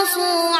عصوا